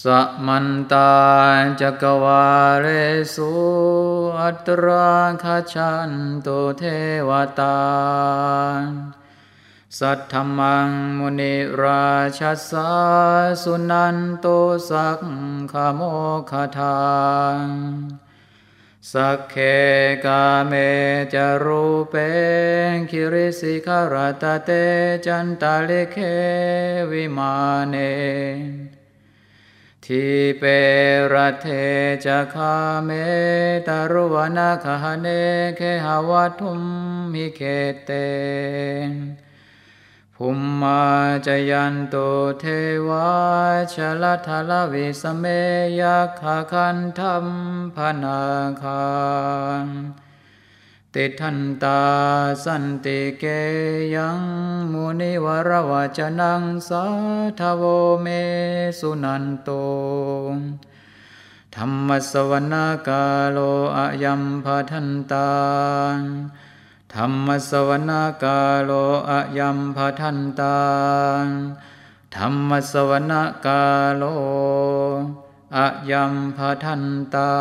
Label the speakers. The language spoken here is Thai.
Speaker 1: สัมันตาจักวาเรสุอัตราคาชันโตเทวตา สัทธมังมุนิราชสาสุนันโตสักขโมคทานสักเคกาเมจารูเปคิริสิขารตเตจันตาลิเควิมาเน ทิเปรเทจะคาเมตารุวนาคหเนเคหาวัตุมมิเคเตภุมมาจยันโตเทวาชลทลวิสเมยักขคันธรรมพนาคาน ติทันตาสันติเกยังมุนิวรวจนังสาทโวเมสุนันโตธรรมสวนาคาโลอายัมพทันตาธรรมสวนาคาโลอายัมพทันตาธรรมสวนาคาโลอายัมพทันตา